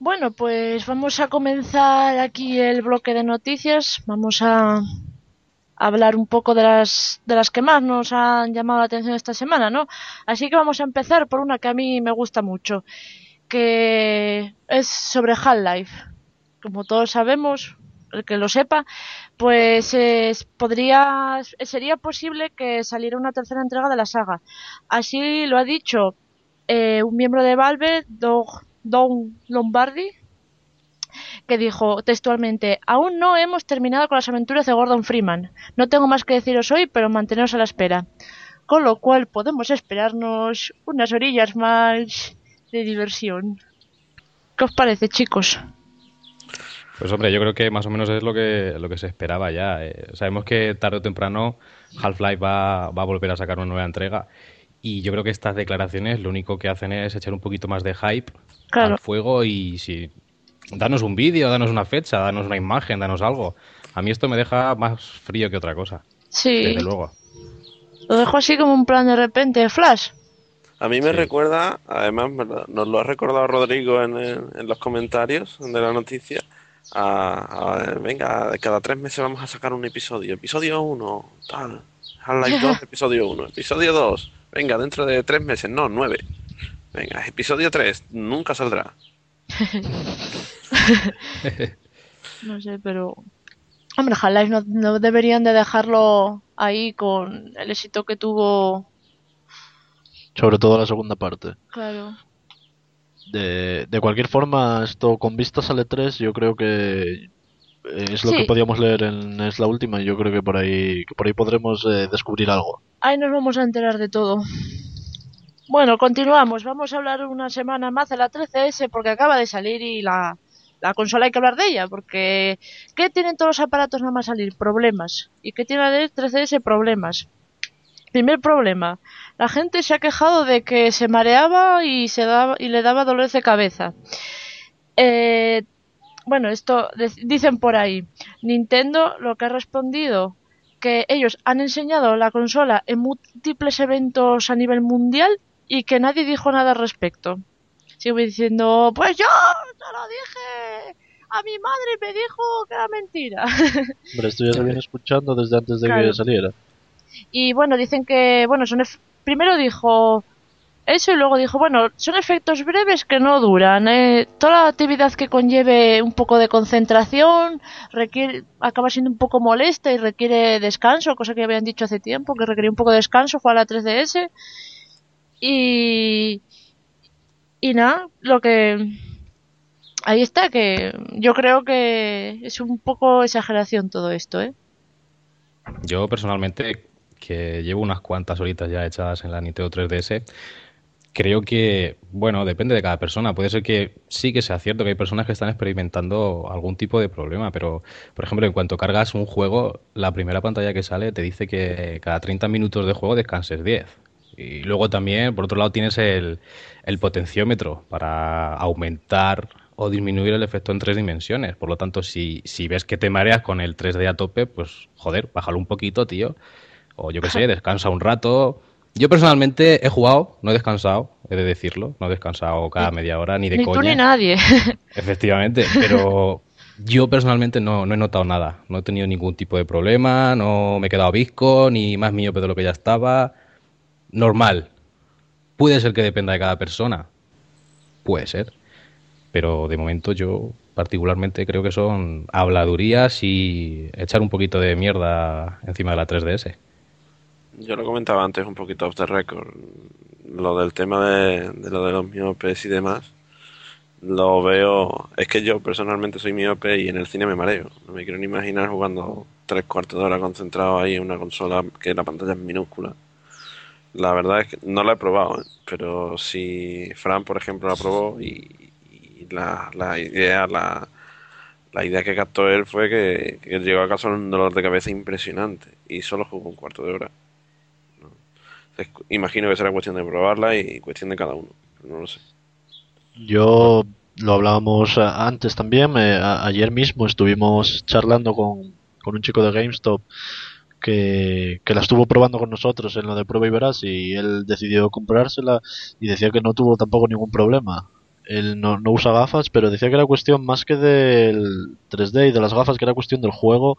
Bueno, pues vamos a comenzar aquí el bloque de noticias. Vamos a hablar un poco de las, de las que más nos han llamado la atención esta semana, ¿no? Así que vamos a empezar por una que a mí me gusta mucho, que es sobre Half-Life. Como todos sabemos, el que lo sepa, pues podría, sería posible que saliera una tercera entrega de la saga. Así lo ha dicho eh, un miembro de Valve, Don Lombardi, que dijo textualmente, aún no hemos terminado con las aventuras de Gordon Freeman. No tengo más que deciros hoy, pero manteneros a la espera. Con lo cual podemos esperarnos unas orillas más de diversión. ¿Qué os parece, chicos? Pues hombre, yo creo que más o menos es lo que, lo que se esperaba ya. Eh. sabemos que tarde o temprano Half-Life va, va, a volver a sacar una nueva entrega. Y yo creo que estas declaraciones lo único que hacen es echar un poquito más de hype al fuego y si danos un vídeo, danos una fecha, danos una imagen, danos algo. A mí esto me deja más frío que otra cosa. Sí. Desde luego. Lo dejo así como un plan de repente, flash. A mí me recuerda, además nos lo ha recordado Rodrigo en, en los comentarios de la noticia, a, venga, cada tres meses vamos a sacar un episodio. Episodio 1, tal. Half-Life 2, episodio 1. Episodio 2, venga, dentro de tres meses, no, nueve. Venga, episodio 3, nunca saldrá. no sé, pero... Hombre, Half-Life no, no deberían de dejarlo ahí con el éxito que tuvo sobre todo la segunda parte. Claro de, de cualquier forma, esto con vistas al E3, yo creo que es lo que podíamos leer en es la última y yo creo que por ahí por ahí podremos eh, descubrir algo. Ahí nos vamos a enterar de todo. Bueno, continuamos. Vamos a hablar una semana más de la 13S porque acaba de salir y la, la consola hay que hablar de ella porque ¿qué tienen todos los aparatos nada más salir? Problemas. ¿Y qué tiene la 13S? Problemas. Primer problema, la gente se ha quejado de que se mareaba y, se daba, y le daba dolor de cabeza. Eh, bueno, esto dicen por ahí. Nintendo lo que ha respondido que ellos han enseñado la consola en múltiples eventos a nivel mundial y que nadie dijo nada al respecto. Sigo diciendo, pues yo te lo dije. A mi madre me dijo que era mentira. Pero esto ya se viene escuchando desde antes de que saliera. Y bueno, dicen que, bueno, son primero dijo eso y luego dijo, bueno, son efectos breves que no duran. ¿eh? Toda la actividad que conlleve un poco de concentración requiere, acaba siendo un poco molesta y requiere descanso, cosa que habían dicho hace tiempo, que requería un poco de descanso, fue a la 3DS. Y, y nada, lo que... Ahí está, que yo creo que es un poco exageración todo esto, ¿eh? Yo personalmente que llevo unas cuantas horitas ya echadas en la Nintendo 3DS, creo que, bueno, depende de cada persona. Puede ser que sí que sea cierto que hay personas que están experimentando algún tipo de problema, pero, por ejemplo, en cuanto cargas un juego, la primera pantalla que sale te dice que cada 30 minutos de juego descanses 10. Y luego también, por otro lado, tienes el, el potenciómetro para aumentar o disminuir el efecto en tres dimensiones. Por lo tanto, si, si ves que te mareas con el 3D a tope, pues joder, bájalo un poquito, tío, o yo qué sé, descansa un rato. Yo personalmente he jugado, no he descansado, he de decirlo, no he descansado cada media hora ni de ni coña. Tú ni nadie. Efectivamente, pero yo personalmente no, no, he notado nada, no he tenido ningún tipo de problema, no me he quedado visco, ni más mío de lo que ya estaba. Normal. Puede ser que dependa de cada persona, puede ser, pero de momento yo particularmente creo que son habladurías y echar un poquito de mierda encima de la 3DS. Yo lo comentaba antes un poquito off the record. Lo del tema de, lo de los miopes y demás. Lo veo. Es que yo personalmente soy miope y en el cine me mareo. No me quiero ni imaginar jugando tres cuartos de hora concentrado ahí en una consola que la pantalla es minúscula. La verdad es que no la he probado, ¿eh? pero si Fran, por ejemplo, la probó y, la, la idea, la, la idea que captó él fue que, que llegó a casa un dolor de cabeza impresionante y solo jugó un cuarto de hora imagino que será cuestión de probarla y cuestión de cada uno. No lo sé. Yo lo hablábamos eh, antes también. Eh, ayer mismo estuvimos charlando con, un chico de GameStop que, la estuvo probando con nosotros en lo de prueba y verás y él decidió comprársela y decía que no tuvo tampoco ningún problema. él no, no usa gafas, pero decía que era cuestión más que del 3D y de las gafas, que era cuestión del juego,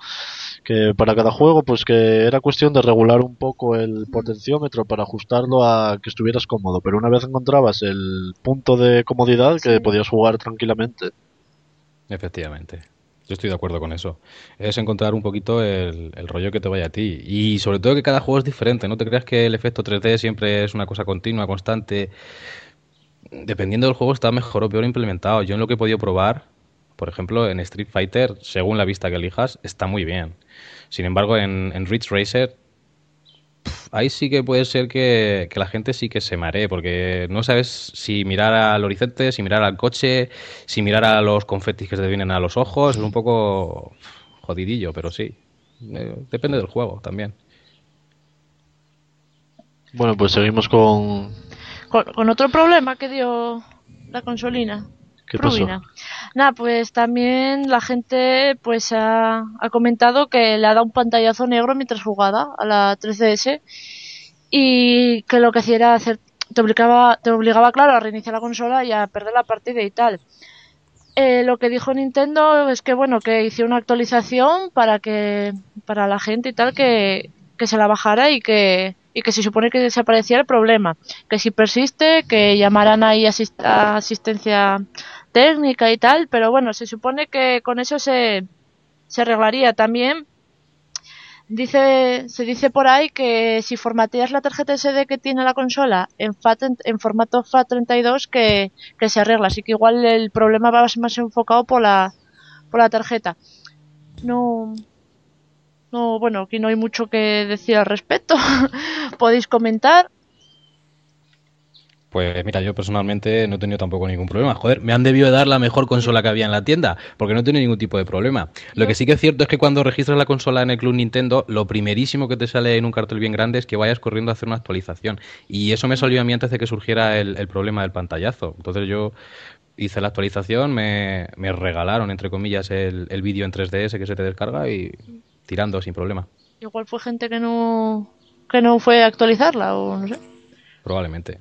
que para cada juego, pues que era cuestión de regular un poco el potenciómetro para ajustarlo a que estuvieras cómodo, pero una vez encontrabas el punto de comodidad que Sí. podías jugar tranquilamente. Efectivamente. Yo estoy de acuerdo con eso. Es encontrar un poquito el, el rollo que te vaya a ti. Y sobre todo que cada juego es diferente. No te creas que el efecto 3D siempre es una cosa continua, constante. Dependiendo del juego está mejor o peor implementado. Yo en lo que he podido probar, por ejemplo, en Street Fighter, según la vista que elijas, está muy bien. Sin embargo, en, en Ridge Racer, pf, ahí sí que puede ser que, que la gente sí que se maree, porque no sabes si mirar al horizonte, si mirar al coche, si mirar a los confetis que se te vienen a los ojos. Es un poco jodidillo, pero sí. Eh, depende del juego también. Bueno, pues seguimos con... Con, con otro problema que dio la consolina. ¿Qué pasó? Nada, pues también la gente pues ha, ha comentado que le ha dado un pantallazo negro mientras jugaba a la 3DS y que lo que hacía era hacer te obligaba te obligaba claro a reiniciar la consola y a perder la partida y tal. Eh, lo que dijo Nintendo es que bueno que hicieron una actualización para que para la gente y tal que, que se la bajara y que y que se supone que desapareciera el problema que si persiste que llamaran ahí asist- asistencia técnica y tal, pero bueno, se supone que con eso se, se arreglaría también. Dice, se dice por ahí que si formateas la tarjeta SD que tiene la consola en, FAT, en formato FAT32 que, que se arregla, así que igual el problema va más enfocado por la, por la tarjeta. No, no, bueno, aquí no hay mucho que decir al respecto. Podéis comentar. Pues mira, yo personalmente no he tenido tampoco ningún problema. Joder, me han debido de dar la mejor consola que había en la tienda, porque no he tenido ningún tipo de problema. Lo que sí que es cierto es que cuando registras la consola en el Club Nintendo, lo primerísimo que te sale en un cartel bien grande es que vayas corriendo a hacer una actualización. Y eso me salió a mí antes de que surgiera el, el problema del pantallazo. Entonces yo hice la actualización, me, me regalaron, entre comillas, el, el vídeo en 3DS que se te descarga y tirando sin problema. Igual fue gente que no, que no fue a actualizarla o no sé. Probablemente.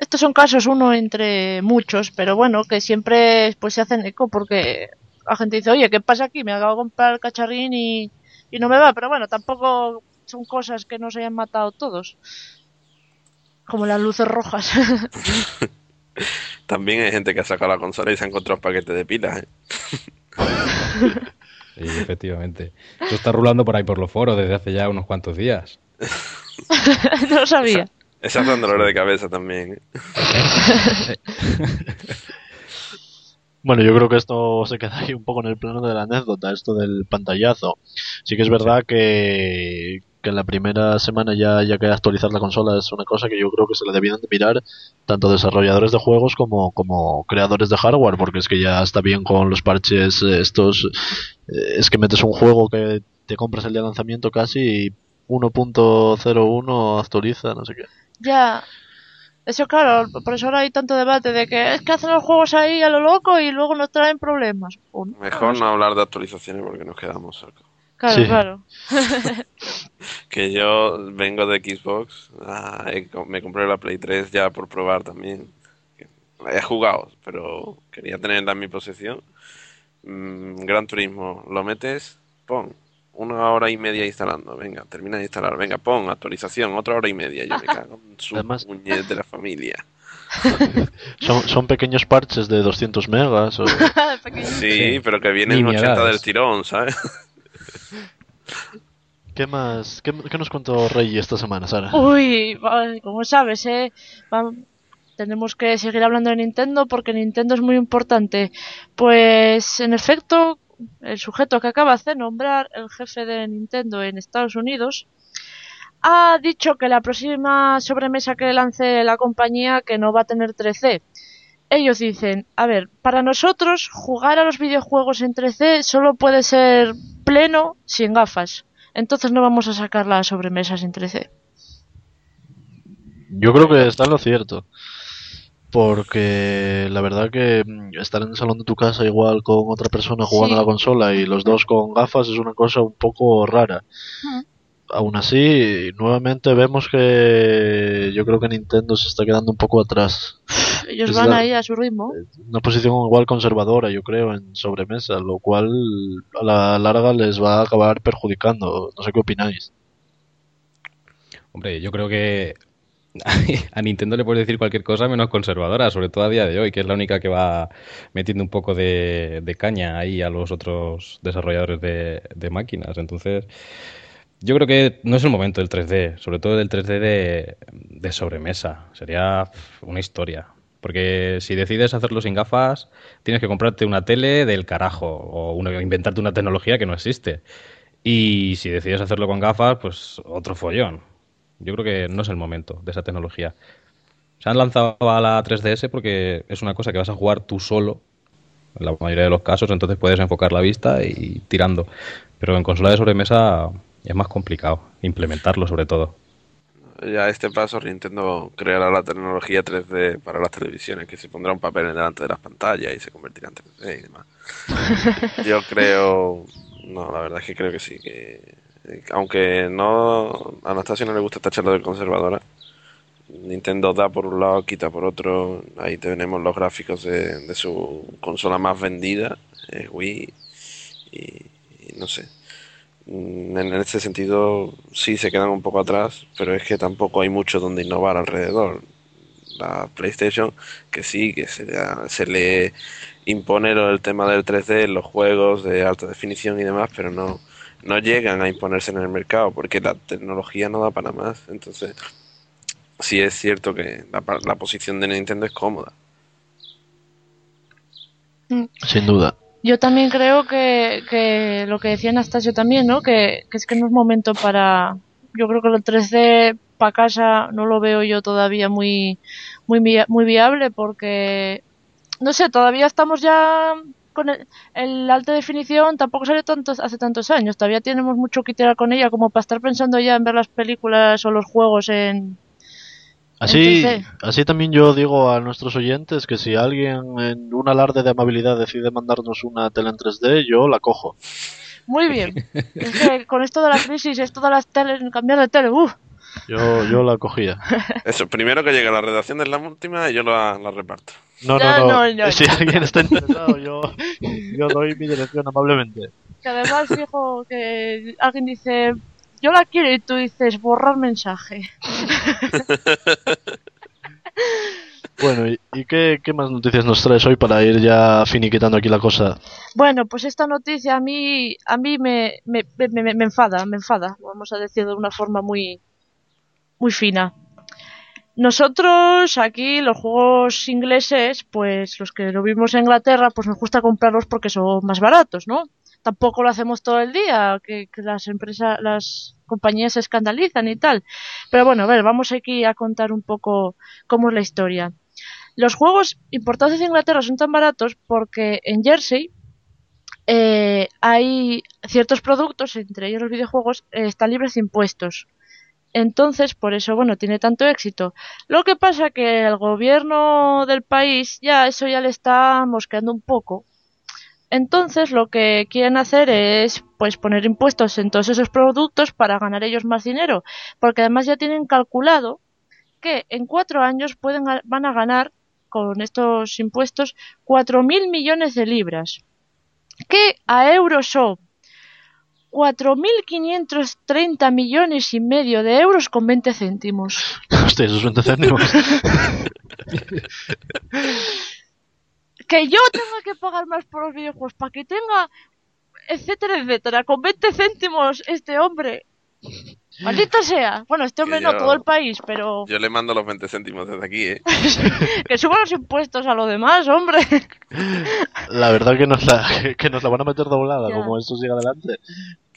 Estos son casos uno entre muchos, pero bueno, que siempre pues se hacen eco porque la gente dice, oye, ¿qué pasa aquí? Me acabo de comprar el cacharrín y, y no me va, pero bueno, tampoco son cosas que no se hayan matado todos. Como las luces rojas. También hay gente que ha sacado la consola y se ha encontrado un paquete de pilas. ¿eh? Sí, efectivamente. Eso está rulando por ahí por los foros desde hace ya unos cuantos días. no lo sabía. Esas dan dolores de cabeza también. ¿eh? Bueno, yo creo que esto se queda ahí un poco en el plano de la anécdota, esto del pantallazo. Sí que es verdad que, que en la primera semana ya, ya que actualizar la consola es una cosa que yo creo que se la debían de mirar tanto desarrolladores de juegos como, como creadores de hardware, porque es que ya está bien con los parches eh, estos, eh, es que metes un juego que te compras el día de lanzamiento casi y 1.01 actualiza, no sé qué. Ya. Eso claro, por eso ahora hay tanto debate de que es que hacen los juegos ahí a lo loco y luego nos traen problemas. O no, Mejor no hablar de actualizaciones porque nos quedamos cerca. Claro, Sí. claro. Que yo vengo de Xbox, ah, me compré la Play 3 ya por probar también. He jugado, pero quería tenerla en mi posesión. Mm, Gran Turismo, lo metes, pon, una hora y media instalando, venga, termina de instalar, venga, pon, actualización, otra hora y media, yo me cago en su Además- de la familia. Son, son pequeños parches de 200 megas o... Sí, pero que vienen 80 Nimiedades. del tirón, ¿sabes? ¿Qué más? ¿Qué, nos contó Rey esta semana, Sara? Uy, como sabes, eh, tenemos que seguir hablando de Nintendo porque Nintendo es muy importante. Pues, en efecto, el sujeto que acabas de nombrar, el jefe de Nintendo en Estados Unidos, ha dicho que la próxima sobremesa que lance la compañía que no va a tener 3C. Ellos dicen, a ver, para nosotros jugar a los videojuegos en 3C solo puede ser pleno sin gafas. Entonces no vamos a sacar las sobremesas en 3C. Yo creo que está en lo cierto. Porque la verdad que mm, estar en el salón de tu casa igual con otra persona jugando Sí. a la consola y los dos con gafas es una cosa un poco rara. Mm. Aún así, nuevamente vemos que yo creo que Nintendo se está quedando un poco atrás. Ellos van la- ahí a su ritmo. Una posición igual conservadora, yo creo, en sobremesa, lo cual a la larga les va a acabar perjudicando. No sé qué opináis. Hombre, yo creo que a Nintendo le puedes decir cualquier cosa menos conservadora, sobre todo a día de hoy, que es la única que va metiendo un poco de, de caña ahí a los otros desarrolladores de, de máquinas. Entonces, yo creo que no es el momento del 3D, sobre todo del 3D de, de sobremesa. Sería una historia. Porque si decides hacerlo sin gafas, tienes que comprarte una tele del carajo o una- inventarte una tecnología que no existe. Y si decides hacerlo con gafas, pues otro follón. Yo creo que no es el momento de esa tecnología. Se han lanzado a la 3DS porque es una cosa que vas a jugar tú solo, en la mayoría de los casos, entonces puedes enfocar la vista y tirando. Pero en consola de sobremesa es más complicado implementarlo, sobre todo. Ya a este paso Nintendo creará la tecnología 3D para las televisiones, que se pondrá un papel en delante de las pantallas y se convertirá en 3D y demás. Yo creo, no, la verdad es que creo que sí, que aunque no a Anastasia no le gusta tacharlo de conservadora, Nintendo da por un lado, quita por otro, ahí tenemos los gráficos de, de su consola más vendida, eh, Wii, y, y no sé. Mm, En este sentido, sí se quedan un poco atrás, pero es que tampoco hay mucho donde innovar alrededor. La PlayStation, que sí, que se, le- se le impone lo- el tema del 3D en los juegos de alta definición y demás, pero no, no llegan a imponerse en el mercado porque la tecnología no da para más. Entonces, sí es cierto que la, la posición de Nintendo es cómoda. Sin duda. Yo también creo que, que lo que decía Anastasio también, ¿no? Que, que es que no es momento para... Yo creo que el 3D para casa no lo veo yo todavía muy, muy, muy viable porque, no sé, todavía estamos ya con el, el alta definición, tampoco sale tantos, hace tantos años, todavía tenemos mucho que tirar con ella como para estar pensando ya en ver las películas o los juegos en... Así, Entonces- así también yo digo a nuestros oyentes que si alguien en un alarde de amabilidad decide mandarnos una tele en 3D, yo la cojo. Muy bien. Es que con esto de la crisis, esto de las teles, cambiar de tele, uff. Yo, yo la cogía. Eso, primero que llegue a la redacción de la última y yo la, la reparto. No, Ya, no, no. no, no. Si alguien está interesado, yo, yo doy mi dirección amablemente. Que además, fijo, que alguien dice, yo la quiero y tú dices, borrar mensaje. Bueno, ¿y, y qué, qué más noticias nos traes hoy para ir ya finiquitando aquí la cosa? Bueno, pues esta noticia a mí, a mí me, me, me, me- me enfada, me enfada, vamos a decir de una forma muy, muy fina. Nosotros aquí, los juegos ingleses, pues los que lo vimos en Inglaterra, pues nos gusta comprarlos porque son más baratos, ¿no? Tampoco lo hacemos todo el día, que, las empresas, las compañías se escandalizan y tal. Pero bueno, a ver, vamos aquí a contar un poco cómo es la historia. Los juegos importados de Inglaterra son tan baratos porque en Jersey eh, hay ciertos productos, entre ellos los videojuegos, eh, están libres de impuestos. Entonces, por eso, bueno, tiene tanto éxito. Lo que pasa que el gobierno del país ya eso ya le está mosqueando un poco. Entonces, lo que quieren hacer es, pues, poner impuestos en todos esos productos para ganar ellos más dinero, porque además ya tienen calculado que en cuatro años pueden van a ganar con estos impuestos cuatro mil millones de libras que a euros son 4.530 millones y medio de euros con 20 céntimos. Hostia, esos 20 céntimos. Que yo tenga que pagar más por los videojuegos para que tenga, etcétera, etcétera, con 20 céntimos este hombre. Maldito sea. Bueno, este hombre Que no, yo- todo el país, pero Yo le mando los 20 céntimos desde aquí, ¿eh? que suban los impuestos a lo demás, hombre. La verdad que nos la, que nos la van a meter doblada, Ya. como esto siga adelante.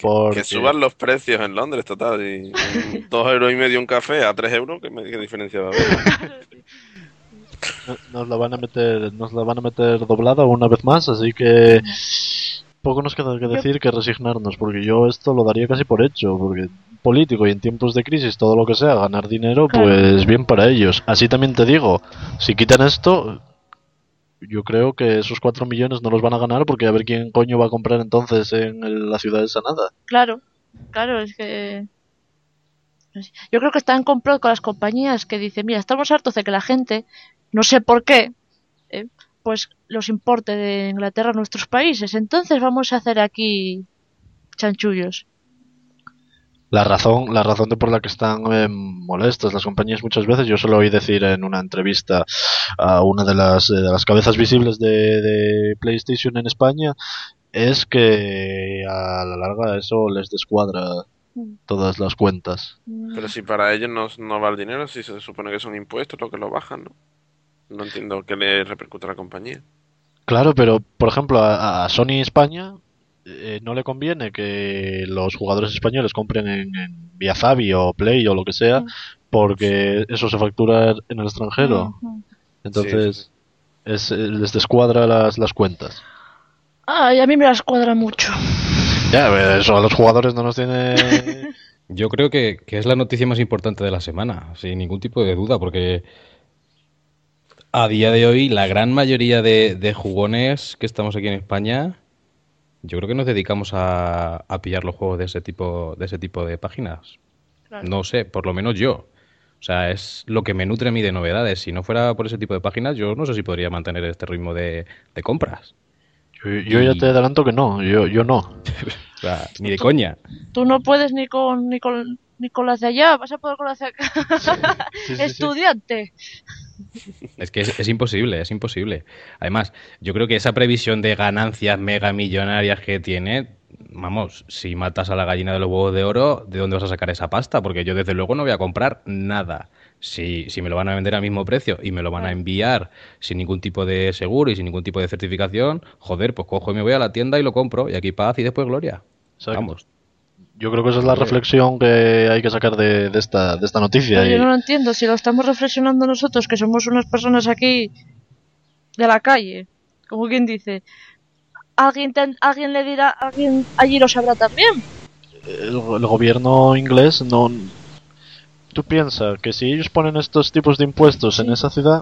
Porque Que suban los precios en Londres, total. Y dos euros y medio un café a tres euros, ¿qué, me- qué diferencia va a haber? nos la van a meter, nos la van a meter doblada una vez más, así que poco nos queda que decir que resignarnos, porque yo esto lo daría casi por hecho, porque político y en tiempos de crisis todo lo que sea ganar dinero, Claro. pues bien para ellos. Así también te digo, si quitan esto, yo creo que esos 4 millones no los van a ganar porque a ver quién coño va a comprar entonces en el- la ciudad de Sanada. Claro, claro, es que. Yo creo que está en complot con las compañías que dicen, mira, estamos hartos de que la gente no sé por qué, eh, pues los importe de Inglaterra a nuestros países. Entonces vamos a hacer aquí chanchullos. La razón, la razón de por la que están eh, molestas las compañías muchas veces, yo solo oí decir en una entrevista a una de las, de las cabezas visibles de, de PlayStation en España, es que a la larga eso les descuadra todas las cuentas. Pero si para ellos no, no va el dinero, si se supone que son impuestos lo que lo bajan, ¿no? No entiendo qué le repercute a la compañía. Claro, pero por ejemplo a, a Sony España eh, no le conviene que los jugadores españoles compren en, en vía Fabi o Play o lo que sea, porque eso se factura en el extranjero. Entonces Sí, sí, Es, eh, les descuadra las, las cuentas. Ay, a mí me las cuadra mucho. Ya, eso a los jugadores no nos tiene... Yo creo que, que es la noticia más importante de la semana, sin ningún tipo de duda, porque a día de hoy la gran mayoría de, de jugones que estamos aquí en España, yo creo que nos dedicamos a, a pillar los juegos de ese tipo, de ese tipo de páginas. Claro. No sé, por lo menos yo. O sea, es lo que me nutre a mí de novedades. Si no fuera por ese tipo de páginas, yo no sé si podría mantener este ritmo de, de compras. Yo, yo ya te adelanto que no, yo, yo no. O sea, ni de coña. Tú no puedes ni con, ni con, ni con las de allá, vas a poder con las de acá. Sí, sí, sí. Estudiante. Es que es, es imposible, es imposible. Además, yo creo que esa previsión de ganancias mega millonarias que tiene, vamos, si matas a la gallina de los huevos de oro, ¿de dónde vas a sacar esa pasta? Porque yo desde luego no voy a comprar nada. Si, si me lo van a vender al mismo precio y me lo van a enviar sin ningún tipo de seguro y sin ningún tipo de certificación, joder, pues cojo y me voy a la tienda y lo compro y aquí paz y después gloria. Exacto. Vamos. Yo creo que esa es la reflexión que hay que sacar de, de esta, de esta noticia. Pero yo no lo entiendo, si lo estamos reflexionando nosotros, que somos unas personas aquí de la calle, como quien dice, alguien, ten- alguien le dirá, alguien allí lo sabrá también. el, el gobierno inglés no... Tú piensas que si ellos ponen estos tipos de impuestos en esa ciudad,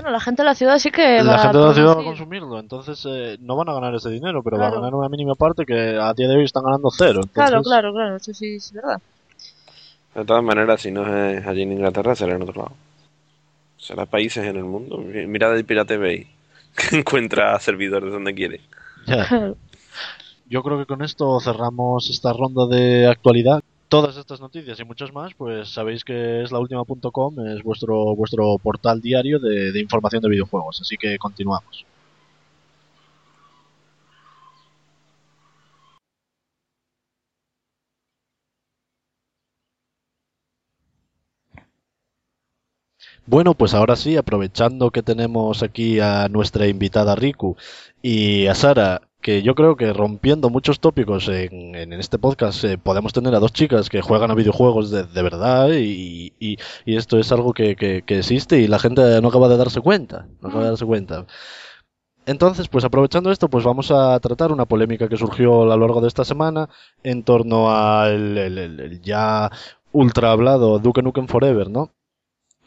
Bueno, la gente de la ciudad sí que la va gente de la ciudad va a consumirlo, entonces eh, no van a ganar ese dinero, pero Claro. van a ganar una mínima parte que a día de hoy están ganando cero. Entonces, Claro, claro, claro, eso sí es verdad. De todas maneras, si no es allí en Inglaterra, será en otro lado. Será países en el mundo. Mira el Pirate Bay, que encuentra servidores donde quiere. Yo creo que con esto cerramos esta ronda de actualidad. Todas estas noticias y muchas más, pues sabéis que es laultima.com, es vuestro, vuestro portal diario de, de información de videojuegos. Así que continuamos. Bueno, pues ahora sí, aprovechando que tenemos aquí a nuestra invitada Riku y a Sara, que yo creo que rompiendo muchos tópicos en, en este podcast eh, podemos tener a dos chicas que juegan a videojuegos de, de verdad y, y- y esto es algo que, que- que existe y la gente no acaba de darse cuenta, no acaba de darse cuenta. Entonces, pues aprovechando esto, pues vamos a tratar una polémica que surgió a lo largo de esta semana en torno al el- el- el ya ultra hablado Duke Nukem Forever, ¿no?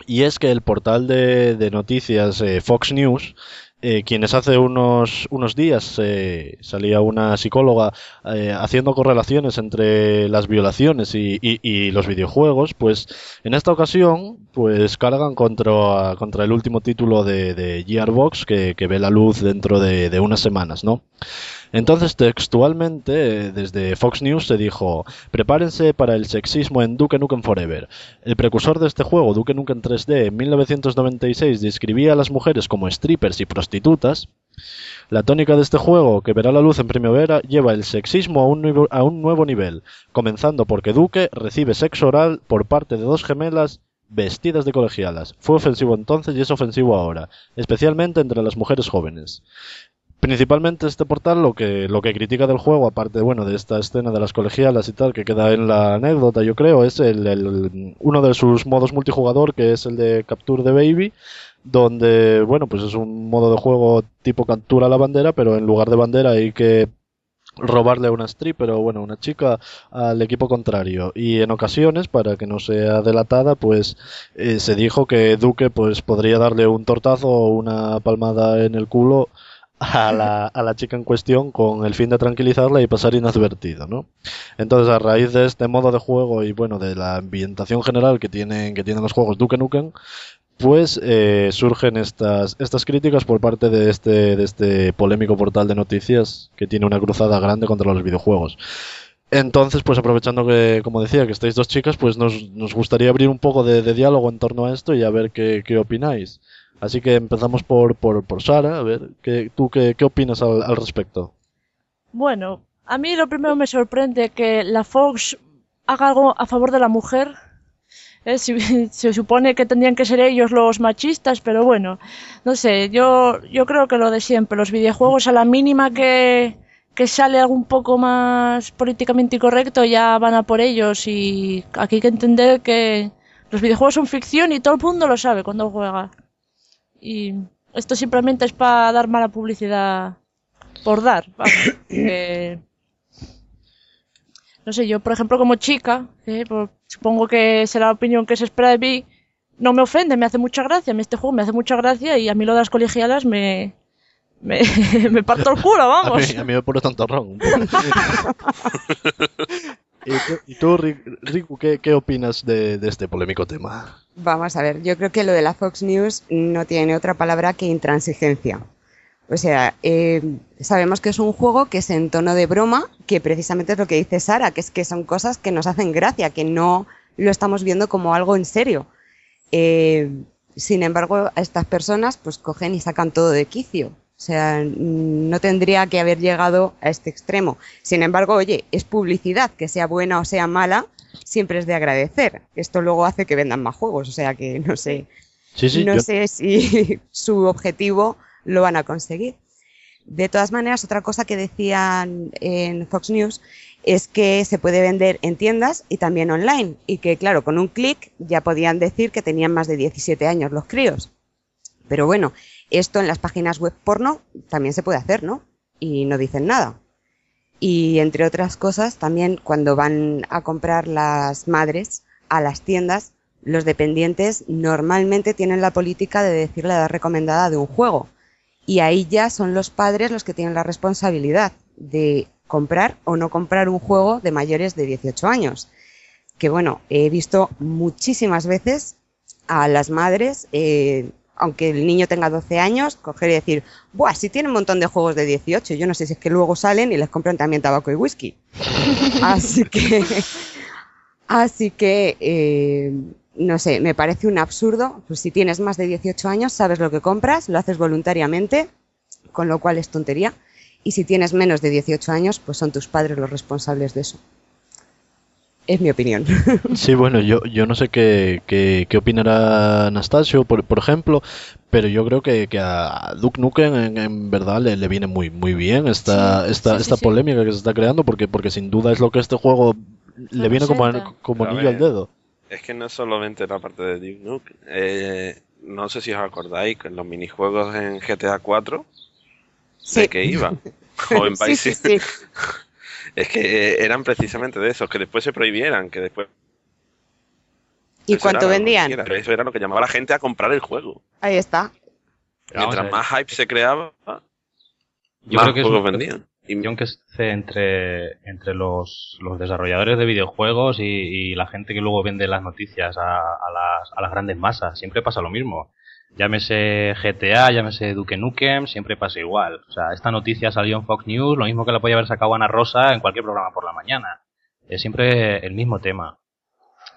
Y es que el portal de, de noticias eh, Fox News, eh, quienes hace unos, unos días eh, salía una psicóloga eh, haciendo correlaciones entre las violaciones y, y- y los videojuegos, pues en esta ocasión pues cargan contra, contra el último título de, de Gearbox que, que ve la luz dentro de, de unas semanas, ¿no? Entonces, textualmente, desde Fox News se dijo, prepárense para el sexismo en Duke Nukem Forever. El precursor de este juego, Duke Nukem 3D, en 1996 describía a las mujeres como strippers y prostitutas. La tónica de este juego, que verá la luz en primavera, lleva el sexismo a un, nuevo- a un nuevo nivel, comenzando porque Duke recibe sexo oral por parte de dos gemelas vestidas de colegialas. Fue ofensivo entonces y es ofensivo ahora, especialmente entre las mujeres jóvenes. Principalmente este portal lo que, lo que critica del juego, aparte bueno, de esta escena de las colegialas y tal, que queda en la anécdota, yo creo, es el, uno de sus modos multijugador, que es el de Capture the Baby, donde, bueno, pues es un modo de juego tipo captura la bandera, pero en lugar de bandera hay que robarle a una stripper o bueno, una chica al equipo contrario. Y en ocasiones, para que no sea delatada, pues eh, se dijo que Duque pues podría darle un tortazo o una palmada en el culo a la, a la chica en cuestión con el fin de tranquilizarla y pasar inadvertido, ¿no? Entonces, a raíz de este modo de juego y bueno, de la ambientación general que tienen, que tienen los juegos Duke Nukem, pues eh, surgen estas, estas críticas por parte de este, de este polémico portal de noticias que tiene una cruzada grande contra los videojuegos. Entonces, pues aprovechando que, como decía, que estáis dos chicas, pues nos, nos gustaría abrir un poco de, diálogo en torno a esto y a ver qué, qué opináis. Así que empezamos por, por, por Sara, a ver, ¿qué, ¿tú qué, qué opinas al, al respecto? Bueno, a mí lo primero me sorprende que la Fox haga algo a favor de la mujer. Eh, se supone que tendrían que ser ellos los machistas, pero bueno, no sé, yo, yo creo que lo de siempre, los videojuegos a la mínima que, que sale algo un poco más políticamente incorrecto ya van a por ellos y aquí hay que entender que los videojuegos son ficción y todo el mundo lo sabe cuando juega. Y esto simplemente es para dar mala publicidad por dar. no sé, yo por ejemplo como chica, pues, supongo que será la opinión que se espera de mí, no me ofende, me hace mucha gracia, este juego me hace mucha gracia y a mí lo de las colegialas me, me, me parto el culo, vamos. A mí, me pone tanto ron. ¿Y tú, Riku, qué, opinas de, este polémico tema? Vamos a ver, yo creo que lo de la Fox News no tiene otra palabra que intransigencia. O sea, eh, sabemos que es un juego que es en tono de broma, que precisamente es lo que dice Sara, que es que son cosas que nos hacen gracia, que no lo estamos viendo como algo en serio. Eh, sin embargo, a estas personas pues cogen y sacan todo de quicio. O sea, no tendría que haber llegado a este extremo. Sin embargo, oye, es publicidad, que sea buena o sea mala, siempre es de agradecer. Esto luego hace que vendan más juegos, o sea que no sé, no sé si su objetivo lo van a conseguir. De todas maneras, otra cosa que decían en Fox News es que se puede vender en tiendas y también online y que, claro, con un clic ya podían decir que tenían más de 17 años los críos. Pero bueno, esto en las páginas web porno también se puede hacer, ¿no? Y no dicen nada. Y entre otras cosas, también cuando van a comprar las madres a las tiendas, los dependientes normalmente tienen la política de decir la edad recomendada de un juego. Y ahí ya son los padres los que tienen la responsabilidad de comprar o no comprar un juego de mayores de 18 años. Que bueno, he visto muchísimas veces a las madres eh, aunque el niño tenga 12 años, coger y decir, ¡buah! Si tiene un montón de juegos de 18, yo no sé si es que luego salen y les compran también tabaco y whisky. así que, así que, eh, no sé, me parece un absurdo. Pues si tienes más de 18 años, sabes lo que compras, lo haces voluntariamente, con lo cual es tontería. Y si tienes menos de 18 años, pues son tus padres los responsables de eso es mi opinión. Sí, bueno, yo, yo no sé qué, qué, qué opinará Anastasio, por, por, ejemplo, pero yo creo que, que a Duke Nukem en, verdad le, le, viene muy muy bien esta, esta, esta polémica que se está creando, porque, porque sin duda es lo que este juego le viene como, como anillo al dedo. Es que no es solamente la parte de Duke Nukem. Eh, no sé si os acordáis, que en los minijuegos en GTA 4 sé que iban. o en Vice. Es que eh, eran precisamente de esos, que después se prohibieran, que después... ¿Y cuánto vendían? eso era lo que llamaba a la gente a comprar el juego. Ahí está. Mientras más hype se creaba, Yo más creo que juegos vendían. Y que esté entre, entre los, los desarrolladores de videojuegos y, la gente que luego vende las noticias a, a, las, a las grandes masas. Siempre pasa lo mismo. Llámese GTA, llámese Duke Nukem, siempre pasa igual. O sea, esta noticia salió en Fox News, lo mismo que la podía haber sacado Ana Rosa en cualquier programa por la mañana. Es siempre el mismo tema.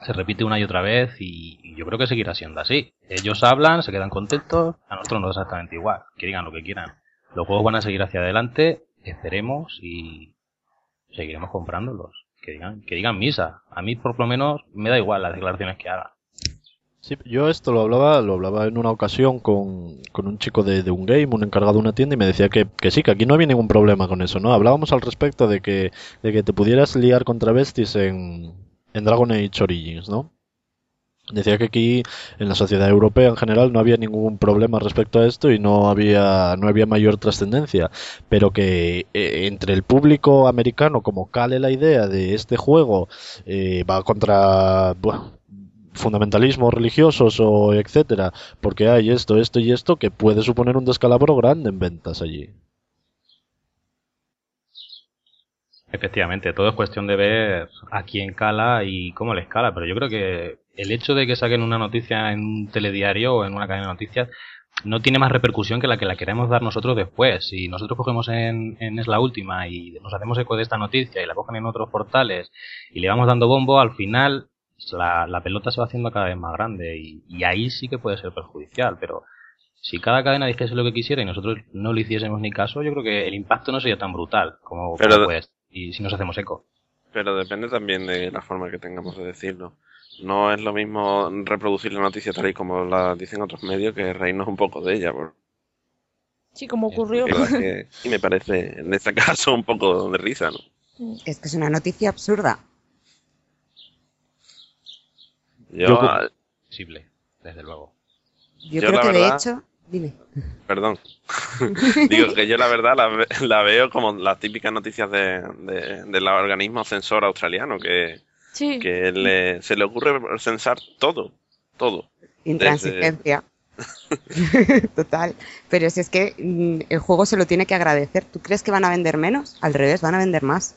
Se repite una y otra vez y yo creo que seguirá siendo así. Ellos hablan, se quedan contentos, a nosotros no es exactamente igual, que digan lo que quieran. Los juegos van a seguir hacia adelante, esperemos y seguiremos comprándolos. Que digan, que digan misa. A mí por lo menos me da igual las declaraciones que hagan. Sí, yo esto lo hablaba, lo hablaba en una ocasión con, con un chico de, de, un game, un encargado de una tienda, y me decía que, que, sí, que aquí no había ningún problema con eso, ¿no? Hablábamos al respecto de que, de que te pudieras liar contra travestis en, en Dragon Age Origins, ¿no? Decía que aquí en la sociedad europea en general no había ningún problema respecto a esto y no había no había mayor trascendencia, pero que eh, entre el público americano como cale la idea de este juego eh, va contra fundamentalismos religiosos o etcétera, porque hay esto, esto y esto que puede suponer un descalabro grande en ventas allí. Efectivamente, todo es cuestión de ver a quién cala y cómo le escala, pero yo creo que el hecho de que saquen una noticia en un telediario o en una cadena de noticias no tiene más repercusión que la que la queremos dar nosotros después. Si nosotros cogemos en, en Es la Última y nos hacemos eco de esta noticia y la cogen en otros portales y le vamos dando bombo, al final la, la pelota se va haciendo cada vez más grande y, y ahí sí que puede ser perjudicial, pero si cada cadena dijese lo que quisiera y nosotros no le hiciésemos ni caso, yo creo que el impacto no sería tan brutal como, Pero- como pues, y si nos hacemos eco. Pero depende también de la forma que tengamos de decirlo. No es lo mismo reproducir la noticia tal y como la dicen otros medios que reírnos un poco de ella. por- Sí, como ocurrió. y me parece, en este caso, un poco de risa, ¿no? Es que es una noticia absurda. Yo, Yo- Posible, desde luego. Yo, Yo creo que de verdad- hecho. Dime. perdón. Digo que yo la verdad la, ve- la veo como las típicas noticias de, de- del organismo censor australiano, que, Sí, que le- se le ocurre censar todo, todo. Intransigencia. Total. Pero si es que mm, el juego se lo tiene que agradecer. ¿Tú crees que van a vender menos? Al revés, van a vender más.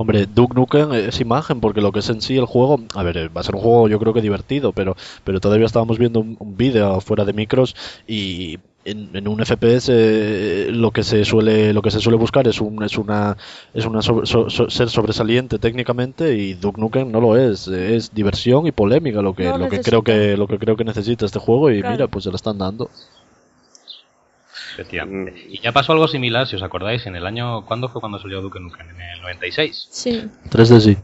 Hombre, Duke Nukem es imagen, porque lo que es en sí el juego, a ver, va a ser un juego yo creo que divertido, pero, pero todavía estábamos viendo un, un vídeo fuera de micros y en, en un FPS eh, lo que se suele lo que se suele buscar es un es una es una sobre- so- so- ser sobresaliente técnicamente y Duke Nukem no lo es, es diversión y polémica lo que No lo que creo que lo que creo que necesita este juego y Claro. mira, pues se lo están dando. Efectivamente. Mm. Y ya pasó algo similar, si os acordáis, en el año... ¿Cuándo fue cuando salió Duke Nukem? En el 96. sí. 3D sí.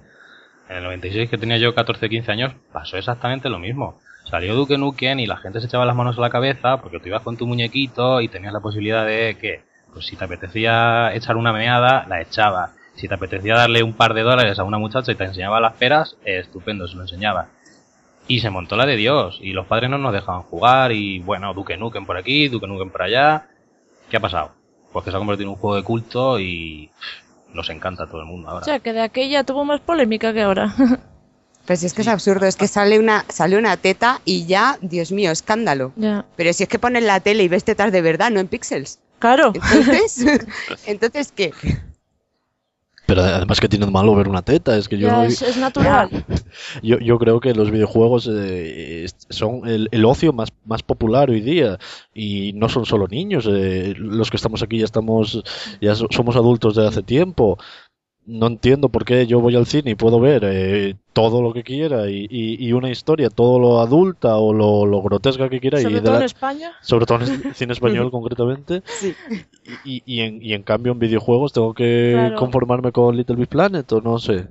En el 96, que tenía yo 14 15 años, pasó exactamente lo mismo. Salió Duke Nukem y la gente se echaba las manos a la cabeza porque tú ibas con tu muñequito y tenías la posibilidad de que, pues si te apetecía echar una meada, la echaba. Si te apetecía darle un par de dólares a una muchacha y te enseñaba las peras, eh, estupendo, se lo enseñaba. Y se montó la de Dios, y los padres no nos dejaban jugar, y bueno, Duke Nukem por aquí, Duke Nukem por allá. ¿Qué ha pasado? Pues que se ha convertido en un juego de culto y nos encanta a todo el mundo ahora. O sea, que de aquella tuvo más polémica que ahora. Pues si es que es absurdo, es que sale una, sale una teta y ya, Dios mío, escándalo. ya. Pero si es que pones la tele y ves tetas de verdad, no en píxeles. Claro. Entonces, ¿entonces qué? Pero además que tiene malo ver una teta, es que yo no- es, es natural. Yo, yo creo que los videojuegos eh, son el, el ocio más, más popular hoy día y no son solo niños. eh, los que estamos aquí ya estamos ya so- somos adultos de hace tiempo. No entiendo por qué yo voy al cine y puedo ver eh, todo lo que quiera y, y- y una historia, todo lo adulta o lo, lo grotesca que quiera y Sobre de todo la- en España. sobre todo en el cine español concretamente. Sí. Y, y, en, y en cambio en videojuegos tengo que Claro. conformarme con Little Big Planet o no sé.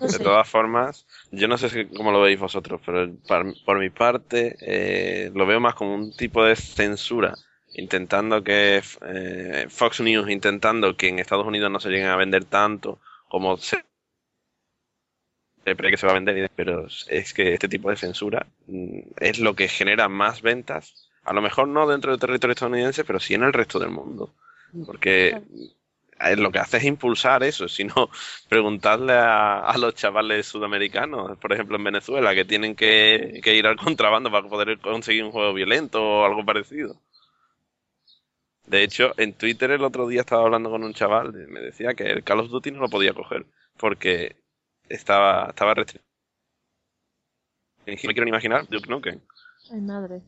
No De todas formas, yo no sé cómo lo veis vosotros, pero par- por, mi parte eh, lo veo más como un tipo de censura, intentando que eh, Fox News, intentando que en Estados Unidos no se lleguen a vender tanto como se cree que se va a vender, pero es que este tipo de censura mm, es lo que genera más ventas, a lo mejor no dentro del territorio estadounidense, pero sí en el resto del mundo, porque lo que hace es impulsar eso, sino preguntarle a, a los chavales sudamericanos, por ejemplo en Venezuela, que tienen que ir al contrabando para poder conseguir un juego violento o algo parecido. De hecho, en Twitter el otro día estaba hablando con un chaval, y me decía que el Call of Duty no lo podía coger porque estaba, estaba restringido. Me quiero ni imaginar Duke Nukem. Ay, madre.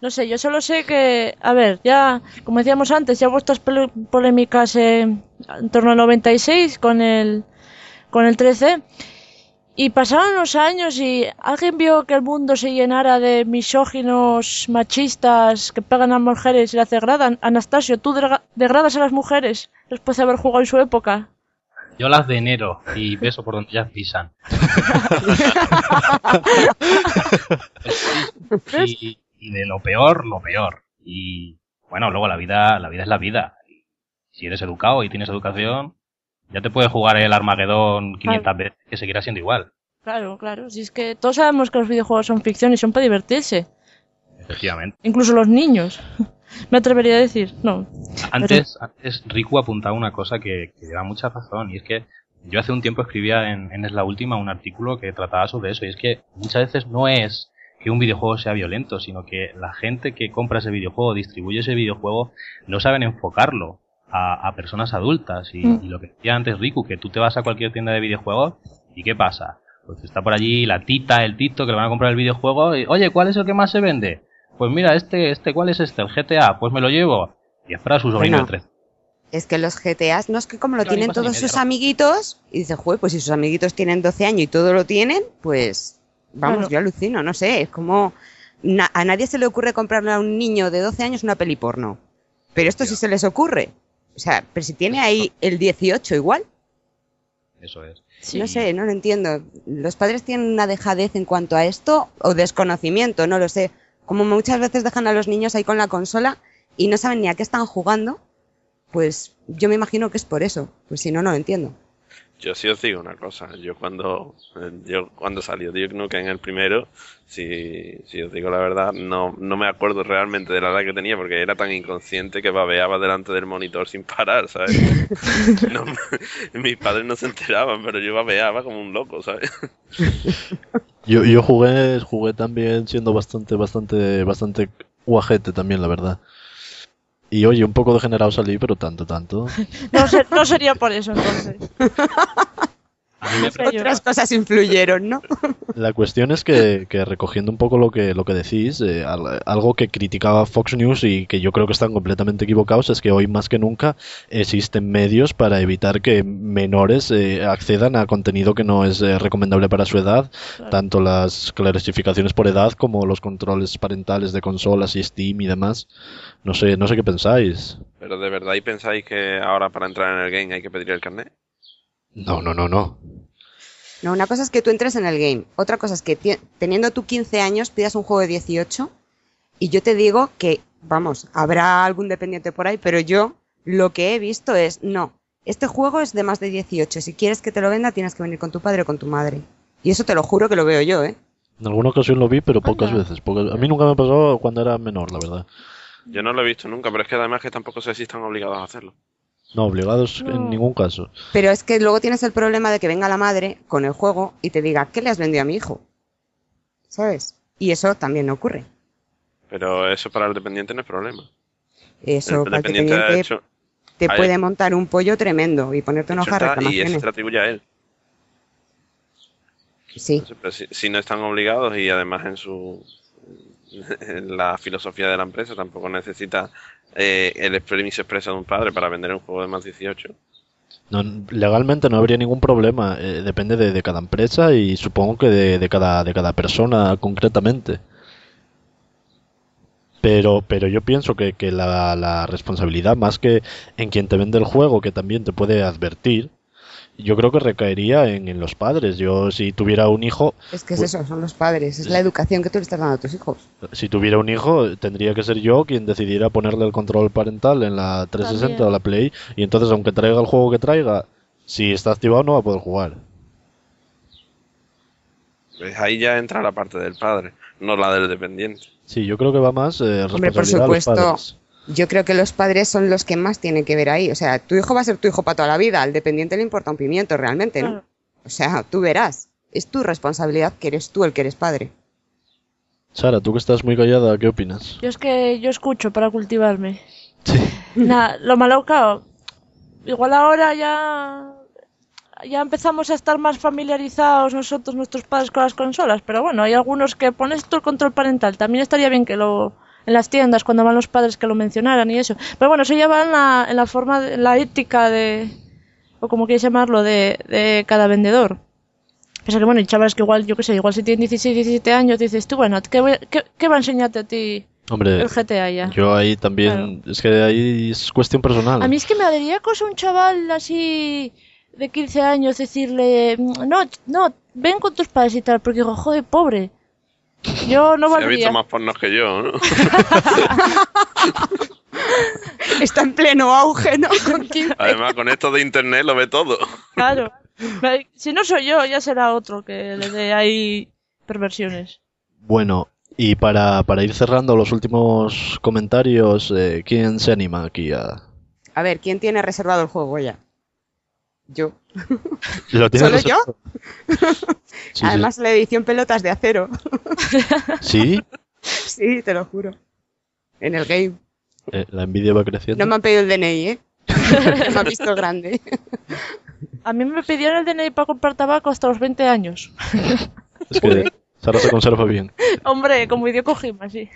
No sé, yo solo sé que, a ver, ya, como decíamos antes, ya hubo estas polémicas eh, en torno al 96 con el, con el 13. Y pasaron los años y alguien vio que el mundo se llenara de misóginos, machistas, que pegan a mujeres y las degradan. Anastasio, tú degra- degradas a las mujeres después de haber jugado en su época. Yo las de enero y beso por donde ellas pisan. y, y de lo peor, lo peor. Y bueno, luego la vida, la vida es la vida. Si eres educado y tienes educación, ya te puedes jugar el Armagedón 500 veces que seguirá siendo igual. Claro, claro. Si es que todos sabemos que los videojuegos son ficción y son para divertirse. Efectivamente. Incluso los niños. Me atrevería a decir, no. Antes, antes Riku apuntaba una cosa que, que lleva mucha razón y es que yo hace un tiempo escribía en, en Es la Última un artículo que trataba sobre eso y es que muchas veces no es que un videojuego sea violento, sino que la gente que compra ese videojuego, distribuye ese videojuego, no saben enfocarlo a, a personas adultas y, Mm. y lo que decía antes Riku, que tú te vas a cualquier tienda de videojuegos y ¿qué pasa? Pues está por allí la tita, el tito que le van a comprar el videojuego. Y, Oye, ¿cuál es el que más se vende? Pues mira, este, este, ¿cuál es este? El GTA. Pues me lo llevo. Y es para su sobrino Bueno. de 13. Es que los GTAs no es que como lo Claro, tienen todos media, sus ¿no? amiguitos y dice, juez, pues si sus amiguitos tienen 12 años y todo lo tienen, pues vamos, Claro. yo alucino, no sé, es como na- a nadie se le ocurre comprarle a un niño de 12 años una peli porno. Pero esto sí se les ocurre. O sea, pero si tiene ahí el 18 igual, Eso es. no sé, no lo entiendo. Los padres tienen una dejadez en cuanto a esto o desconocimiento, no lo sé. Como muchas veces dejan a los niños ahí con la consola y no saben ni a qué están jugando, pues yo me imagino que es por eso. Pues si no, no lo entiendo. Yo sí os digo una cosa, yo cuando eh, yo cuando salió Duke Nukem en el primero, si, si os digo la verdad, no, no me acuerdo realmente de la edad que tenía porque era tan inconsciente que babeaba delante del monitor sin parar, ¿sabes? No, mis padres no se enteraban, pero yo babeaba como un loco, ¿sabes? Yo, yo jugué, jugué también siendo bastante, bastante, bastante guajete también, la verdad. Y oye, un poco degenerado salí, pero tanto, tanto. No, no sería por eso entonces. Otras cosas influyeron, ¿no? La cuestión es que, que recogiendo un poco lo que, lo que decís, eh, al- algo que criticaba Fox News y que yo creo que están completamente equivocados es que hoy más que nunca existen medios para evitar que menores eh, accedan a contenido que no es eh, recomendable para su edad, Claro. tanto las clasificaciones por edad como los controles parentales de consolas y Steam y demás. No sé, no sé qué pensáis. Pero de verdad, ¿y pensáis que ahora para entrar en el game hay que pedir el carnet? No, no, no, no. No, una cosa es que tú entres en el game. Otra cosa es que teniendo tú 15 años pidas un juego de 18 y yo te digo que, vamos, habrá algún dependiente por ahí, pero yo lo que he visto es, no, este juego es de más de 18. Si quieres que te lo venda tienes que venir con tu padre o con tu madre. Y eso te lo juro que lo veo yo, ¿eh? En alguna ocasión lo vi, pero pocas Anda. veces. pocas- A mí nunca me pasó cuando era menor, la verdad. Yo no lo he visto nunca, pero es que además que tampoco sé si están obligados a hacerlo. No, obligados No. en ningún caso. Pero es que luego tienes el problema de que venga la madre con el juego y te diga, ¿qué le has vendido a mi hijo? ¿Sabes? Y eso también ocurre. Pero eso para el dependiente no es problema. Eso el para el dependiente ha dependiente hecho, te puede montar un pollo tremendo y ponerte una hoja de y eso atribuye a él. Sí. Pero si, si no están obligados y además en su en la filosofía de la empresa tampoco necesita eh, el permiso expreso de un padre para vender un juego de más 18. No, legalmente no habría ningún problema. eh, depende de, cada empresa y supongo que de, cada, de cada persona concretamente. Pero, pero yo pienso que, que la responsabilidad, más que en quien te vende el juego, que también te puede advertir, yo creo que recaería en, en los padres. Yo, si tuviera un hijo, Es que es Pues- eso, son los padres, es la educación que tú le estás dando a tus hijos. si tuviera un hijo, tendría que ser yo quien decidiera ponerle el control parental en la 360 También. o la Play. Y entonces, aunque traiga el juego que traiga, si está activado, no va a poder jugar. Pues ahí ya entra la parte del padre, no la del dependiente. Sí, yo creo que va más eh, Hombre, por responsabilidad a los supuesto. padres. Yo creo que los padres son los que más tienen que ver ahí. O sea, tu hijo va a ser tu hijo para toda la vida, al dependiente le importa un pimiento realmente, ¿no? Claro. O sea, tú verás. Es tu responsabilidad que eres tú el que eres padre. Sara, tú que estás muy callada, ¿qué opinas? Yo es que yo escucho para cultivarme. Sí. Nada, lo malo, claro, igual ahora ya ya empezamos a estar más familiarizados nosotros, nuestros padres, con las consolas, pero bueno, hay algunos que pones tú el control parental. También estaría bien que lo en las tiendas cuando van los padres que lo mencionaran y eso. Pero bueno, eso ya va en la, en la forma, de, la ética de o como quieres llamarlo de, de cada vendedor. Pasa que bueno, hay chavales que igual, yo qué sé, igual si tienen 16, 17 años, dices tú, bueno, ¿qué, voy- qué, qué va a enseñarte a ti Hombre, el GTA ya? yo ahí también, es que ahí es cuestión personal. A mí es que me daría cosa un chaval así de 15 años decirle, no, no, ven con tus padres y tal, porque digo, joder, pobre. Yo no Se ha visto más pornos que yo, ¿no? Está en pleno auge, ¿no? Con 15. Además, con esto de internet lo ve todo. Claro. Si no soy yo, ya será otro que le dé ahí perversiones. Bueno, y para, para ir cerrando los últimos comentarios, eh, ¿quién se anima aquí a...? A ver, ¿quién tiene reservado el juego ya? Yo. ¿Lo tienes ¿Solo yo? sí. Además, la edición pelotas de acero. ¿Sí? sí, te lo juro. En el game. Eh, la envidia va creciendo. No me han pedido el DNI, ¿eh? me han visto grande. A mí me pidieron el DNI para comprar tabaco hasta los 20 años. Es que Sara se conserva bien. Hombre, como Hideo Kojima, sí.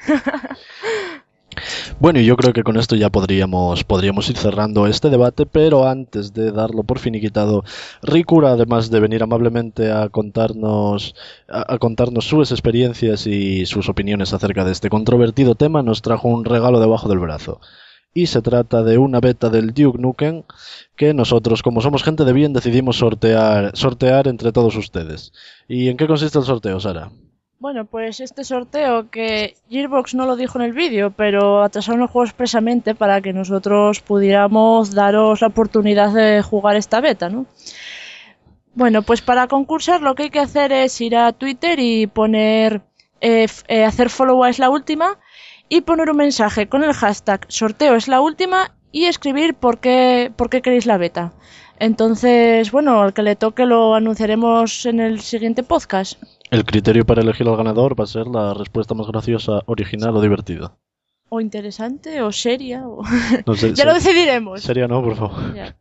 Bueno, y yo creo que con esto ya podríamos, podríamos ir cerrando este debate, pero antes de darlo por finiquitado, Rikura, además de venir amablemente a contarnos, a, a contarnos sus experiencias y sus opiniones acerca de este controvertido tema, nos trajo un regalo debajo del brazo. Y se trata de una beta del Duke Nukem que nosotros, como somos gente de bien, decidimos sortear, sortear entre todos ustedes. ¿Y en qué consiste el sorteo, Sara? Bueno, pues este sorteo que Gearbox no lo dijo en el vídeo, pero atrasaron el juego expresamente para que nosotros pudiéramos daros la oportunidad de jugar esta beta, ¿no? Bueno, pues para concursar lo que hay que hacer es ir a Twitter y poner eh, eh, hacer follow a es la última y poner un mensaje con el hashtag sorteo es la última y escribir por qué, por qué queréis la beta. Entonces, bueno, al que le toque lo anunciaremos en el siguiente podcast. El criterio para elegir al ganador va a ser la respuesta más graciosa, original o divertida. O interesante, o seria, o... No sé, ya lo decidiremos. Sería no, por favor. Ya.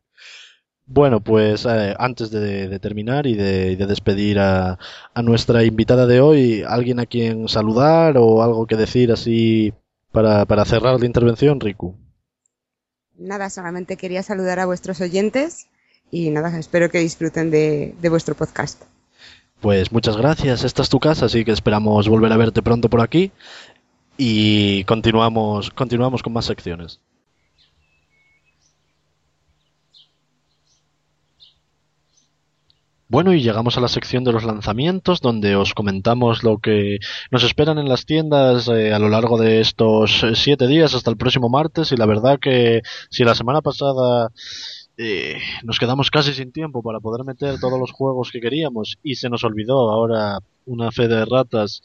Bueno, pues eh, antes de, de terminar y de, despedir a, a nuestra invitada de hoy, ¿alguien a quien saludar o algo que decir así para, para cerrar la intervención, Riku? Nada, solamente quería saludar a vuestros oyentes y nada, espero que disfruten de, de vuestro podcast. Pues muchas gracias, esta es tu casa, así que esperamos volver a verte pronto por aquí y continuamos, continuamos con más secciones. Bueno, y llegamos a la sección de los lanzamientos, donde os comentamos lo que nos esperan en las tiendas eh, a lo largo de estos eh, siete días hasta el próximo martes. Y la verdad que si la semana pasada eh, nos quedamos casi sin tiempo para poder meter todos los juegos que queríamos y se nos olvidó ahora una fe de ratas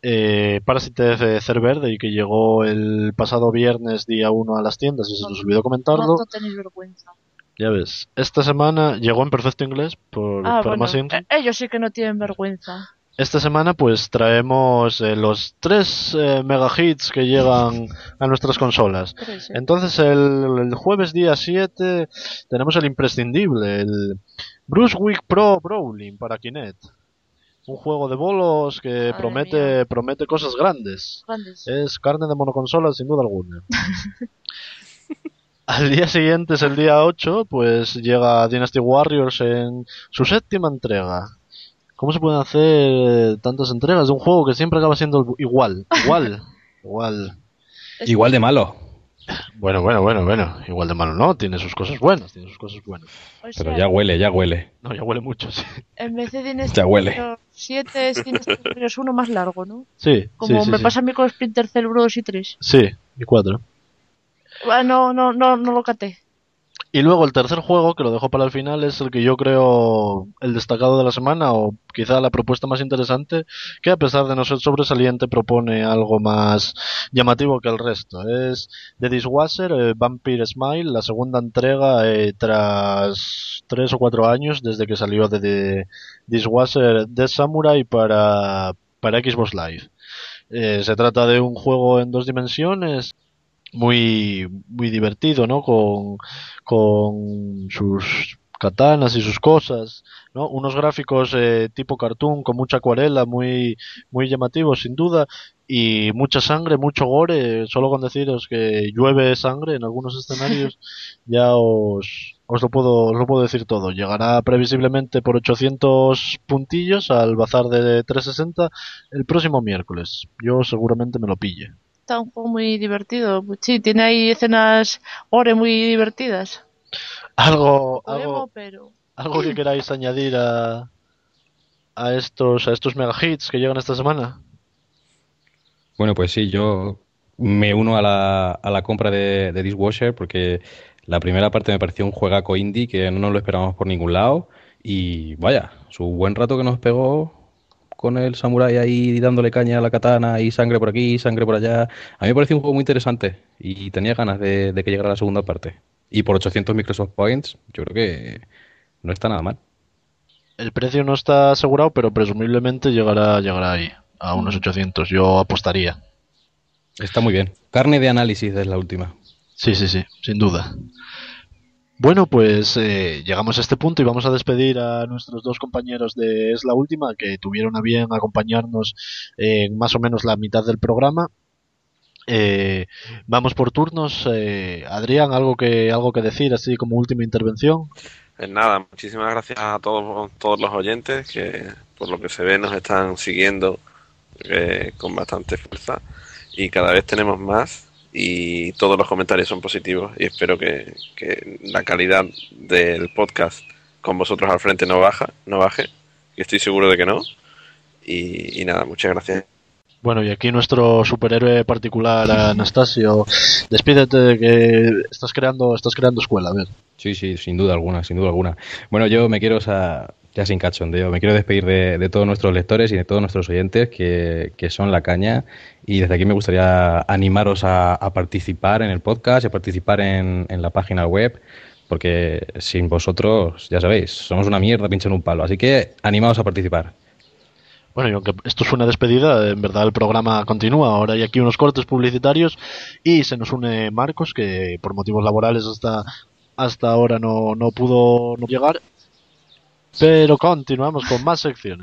eh, Parasite de Cer Verde y que llegó el pasado viernes día 1 a las tiendas y se nos olvidó comentarlo. No, no tenéis vergüenza. Ya ves, esta semana llegó en perfecto inglés por, Ah, por bueno, eh, ellos sí que no tienen vergüenza. Esta semana pues traemos eh, los tres eh, mega hits que llegan a nuestras consolas. Entonces el, el jueves día 7 tenemos el imprescindible, el Bruce Wick Pro Brawling para Kinect. Un juego de bolos que Madre promete, promete cosas grandes. Grandes. Es carne de monoconsola sin duda alguna. Al día siguiente es el día 8, pues llega Dynasty Warriors en su séptima entrega. ¿Cómo se pueden hacer tantas entregas de un juego que siempre acaba siendo igual? Igual, igual. Igual de malo. Bueno, bueno, bueno, bueno. Igual de malo no, tiene sus cosas buenas, tiene sus cosas buenas. O Pero ya huele, ya huele. No, ya huele mucho, sí. En vez de Dynasty Ya huele. Warriors 7 es 1 más largo, ¿no? Sí, Como sí, sí, me sí. pasa a mí con Splinter Cell 2 y 3. Sí, y cuatro. Bueno, no, no, no lo caté. Y luego el tercer juego, que lo dejo para el final, es el que yo creo el destacado de la semana, o quizá la propuesta más interesante, que a pesar de no ser sobresaliente, propone algo más llamativo que el resto. Es The Dishwasher, eh, Vampire Smile, la segunda entrega eh, tras tres o cuatro años desde que salió de The Dishwasher The Samurai para, para Xbox Live. Eh, se trata de un juego en dos dimensiones muy muy divertido, ¿no? Con, con sus katanas y sus cosas, ¿no? Unos gráficos eh, tipo cartoon con mucha acuarela, muy muy llamativos sin duda y mucha sangre, mucho gore, solo con deciros que llueve sangre en algunos escenarios ya os os lo puedo os lo puedo decir todo. Llegará previsiblemente por 800 puntillos al bazar de 360 el próximo miércoles. Yo seguramente me lo pille. Está un juego muy divertido. Sí, tiene ahí escenas ore muy divertidas. Algo, algo, pero... algo que queráis añadir a, a estos a estos mega hits que llegan esta semana. Bueno, pues sí, yo me uno a la, a la compra de, de Dishwasher porque la primera parte me pareció un juegaco indie que no nos lo esperábamos por ningún lado y vaya, su buen rato que nos pegó con el samurái ahí dándole caña a la katana y sangre por aquí, sangre por allá. A mí me pareció un juego muy interesante y tenía ganas de, de que llegara la segunda parte. Y por 800 Microsoft Points, yo creo que no está nada mal. El precio no está asegurado, pero presumiblemente llegará llegará ahí a unos 800. Yo apostaría. Está muy bien. Carne de análisis es la última. Sí, sí, sí, sin duda. Bueno, pues eh, llegamos a este punto y vamos a despedir a nuestros dos compañeros de Es la Última que tuvieron a bien acompañarnos en más o menos la mitad del programa. Eh, vamos por turnos. Eh, Adrián, ¿algo que, algo que decir así como última intervención? Pues nada, muchísimas gracias a todos, todos los oyentes que por lo que se ve nos están siguiendo eh, con bastante fuerza y cada vez tenemos más y todos los comentarios son positivos y espero que, que la calidad del podcast con vosotros al frente no baja, no baje, y estoy seguro de que no. Y, y nada, muchas gracias. Bueno, y aquí nuestro superhéroe particular, Anastasio, despídete de que estás creando, estás creando escuela, a ver. Sí, sí, sin duda alguna, sin duda alguna. Bueno, yo me quiero, o sea, ya sin cachondeo, me quiero despedir de, todos nuestros lectores y de todos nuestros oyentes que, que son la caña. Y desde aquí me gustaría animaros a, a participar en el podcast a participar en, en la página web porque sin vosotros, ya sabéis, somos una mierda pinche en un palo. Así que animaos a participar. Bueno, y aunque esto es una despedida, en verdad el programa continúa. Ahora hay aquí unos cortes publicitarios y se nos une Marcos, que por motivos laborales hasta, hasta ahora no, no pudo no llegar. Pero continuamos con más secciones.